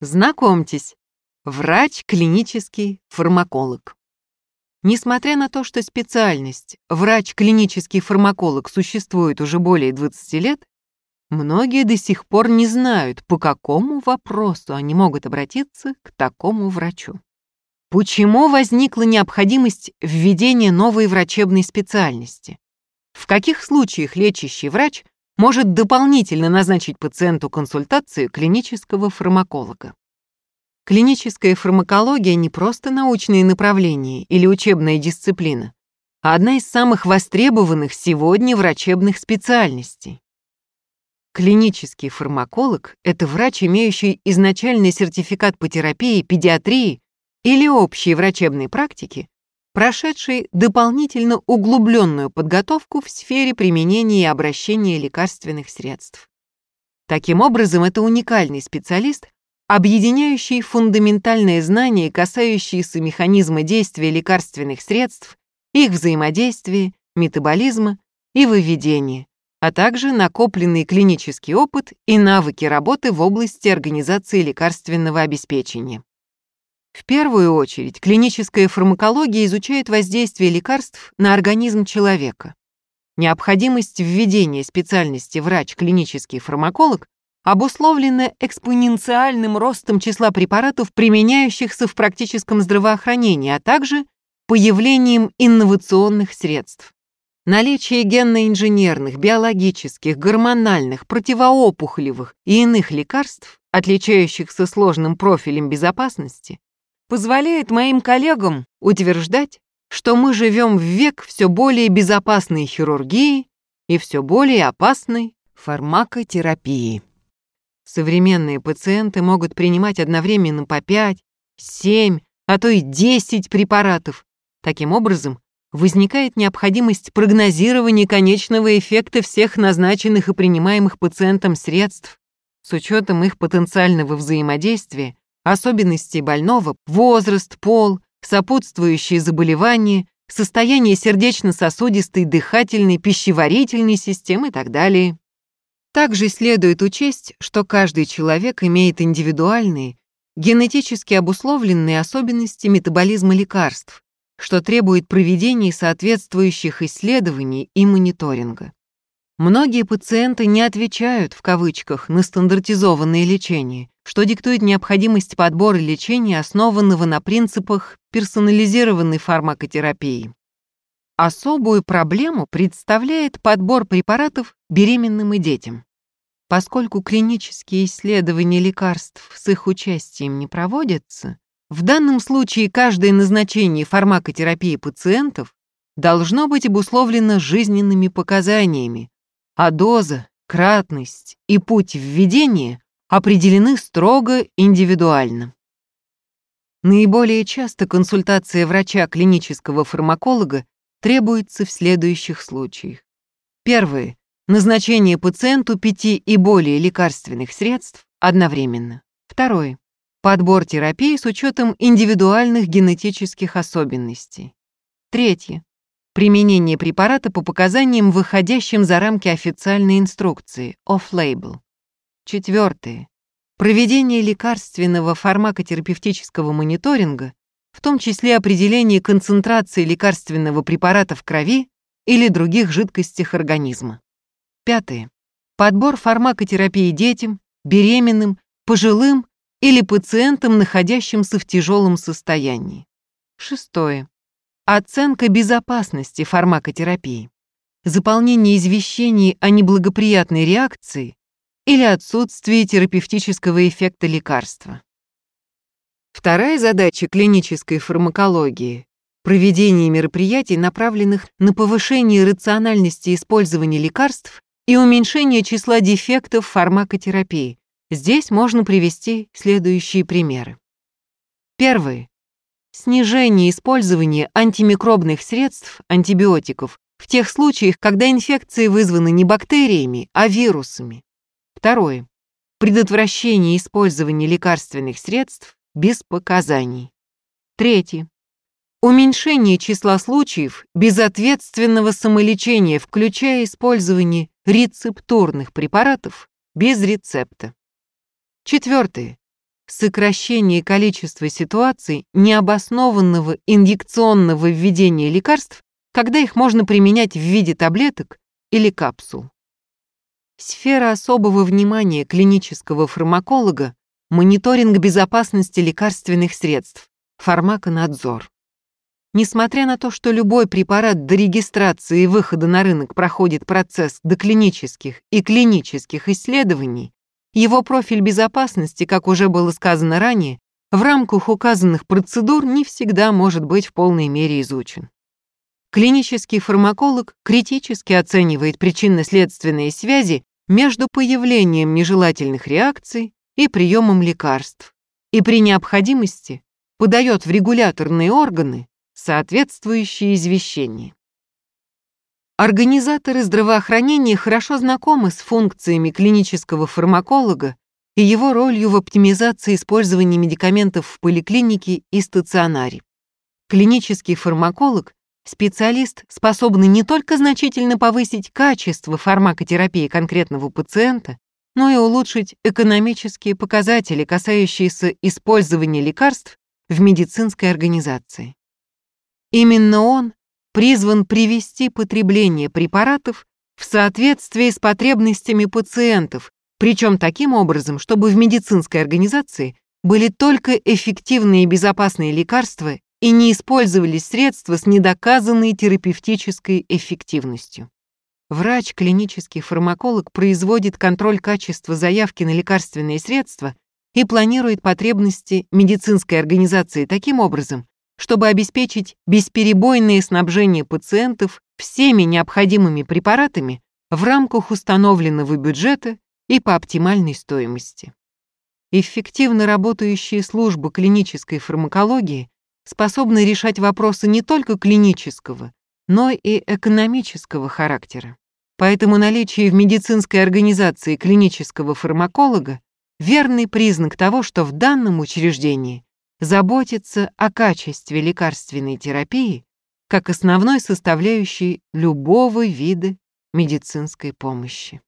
Знакомьтесь, врач клинический фармаколог. Несмотря на то, что специальность врач-клинический фармаколог существует уже более 20 лет, многие до сих пор не знают, по какому вопросу они могут обратиться к такому врачу. Почему возникла необходимость введения новой врачебной специальности? В каких случаях лечащий врач может дополнительно назначить пациенту консультацию клинического фармаколога? Клиническая фармакология не просто научное направление или учебная дисциплина, а одна из самых востребованных сегодня врачебных специальностей. Клинический фармаколог – это врач, имеющий изначальный сертификат по терапии, педиатрии или общей врачебной практике, прошедший дополнительно углубленную подготовку в сфере применения и обращения лекарственных средств. Таким образом, это уникальный специалист, объединяющий фундаментальные знания, касающиеся механизма действия лекарственных средств, их взаимодействия, метаболизма и выведения, а также накопленный клинический опыт и навыки работы в области организации лекарственного обеспечения. В первую очередь, клиническая фармакология изучает воздействие лекарств на организм человека. Необходимость введения специальности врач-клинический фармаколог обусловлена экспоненциальным ростом числа препаратов, применяющихся в практическом здравоохранении, а также появлением инновационных средств. Наличие генно-инженерных, биологических, гормональных, противоопухолевых и иных лекарств, отличающихся сложным профилем безопасности, позволяет моим коллегам утверждать, что мы живем в век все более безопасной хирургии и все более опасной фармакотерапии. Современные пациенты могут принимать одновременно по 5, 7, а то и 10 препаратов. Таким образом, возникает необходимость прогнозирования конечного эффекта всех назначенных и принимаемых пациентом средств с учетом их потенциального взаимодействия особенностей больного, возраст, пол, сопутствующие заболевания, состояние сердечно-сосудистой, дыхательной, пищеварительной системы и так далее. Также следует учесть, что каждый человек имеет индивидуальные, генетически обусловленные особенности метаболизма лекарств, что требует проведения соответствующих исследований и мониторинга. Многие пациенты не отвечают в кавычках на стандартизованное лечение, что диктует необходимость подбора лечения, основанного на принципах персонализированной фармакотерапии. Особую проблему представляет подбор препаратов беременным и детям. Поскольку клинические исследования лекарств с их участием не проводятся, в данном случае каждое назначение фармакотерапии пациентов должно быть обусловлено жизненными показаниями, а доза, кратность и путь введения определены строго индивидуально. Наиболее часто консультация врача клинического фармаколога требуется в следующих случаях. Первое. Назначение пациенту пяти и более лекарственных средств одновременно. Второе. Подбор терапии с учетом индивидуальных генетических особенностей. Третье. Применение препарата по показаниям, выходящим за рамки официальной инструкции, off-label. Четвертое. Проведение лекарственного фармакотерапевтического мониторинга, в том числе определение концентрации лекарственного препарата в крови или других жидкостях организма. Пятое. Подбор фармакотерапии детям, беременным, пожилым или пациентам, находящимся в тяжелом состоянии. Шестое. Оценка безопасности фармакотерапии. Заполнение извещений о неблагоприятной реакции или отсутствие терапевтического эффекта лекарства. Вторая задача клинической фармакологии – проведение мероприятий, направленных на повышение рациональности использования лекарств и уменьшение числа дефектов фармакотерапии. Здесь можно привести следующие примеры. Первый. Снижение использования антимикробных средств, антибиотиков, в тех случаях, когда инфекции вызваны не бактериями, а вирусами. Второе. Предотвращение использования лекарственных средств без показаний. Третье. Уменьшение числа случаев безответственного самолечения, включая использование рецептурных препаратов без рецепта. Четвертое. сокращение количества ситуаций необоснованного инъекционного введения лекарств, когда их можно применять в виде таблеток или капсул. Сфера особого внимания клинического фармаколога – мониторинг безопасности лекарственных средств, фармаконадзор. Несмотря на то, что любой препарат до регистрации и выхода на рынок проходит процесс доклинических и клинических исследований, его профиль безопасности, как уже было сказано ранее, в рамках указанных процедур не всегда может быть в полной мере изучен. Клинический фармаколог критически оценивает причинно-следственные связи между появлением нежелательных реакций и приемом лекарств и при необходимости подает в регуляторные органы соответствующие извещения. Организаторы здравоохранения хорошо знакомы с функциями клинического фармаколога и его ролью в оптимизации использования медикаментов в поликлинике и стационаре. Клинический фармаколог – специалист, способный не только значительно повысить качество фармакотерапии конкретного пациента, но и улучшить экономические показатели, касающиеся использования лекарств в медицинской организации. Именно он призван привести потребление препаратов в соответствии с потребностями пациентов, причем таким образом, чтобы в медицинской организации были только эффективные и безопасные лекарства и не использовались средства с недоказанной терапевтической эффективностью. Врач, клинический фармаколог производит контроль качества заявки на лекарственные средства и планирует потребности медицинской организации таким образом, чтобы обеспечить бесперебойное снабжение пациентов всеми необходимыми препаратами в рамках установленного бюджета и по оптимальной стоимости. Эффективно работающие службы клинической фармакологии способны решать вопросы не только клинического, но и экономического характера. Поэтому наличие в медицинской организации клинического фармаколога – верный признак того, что в данном учреждении заботиться о качестве лекарственной терапии как основной составляющей любого вида медицинской помощи.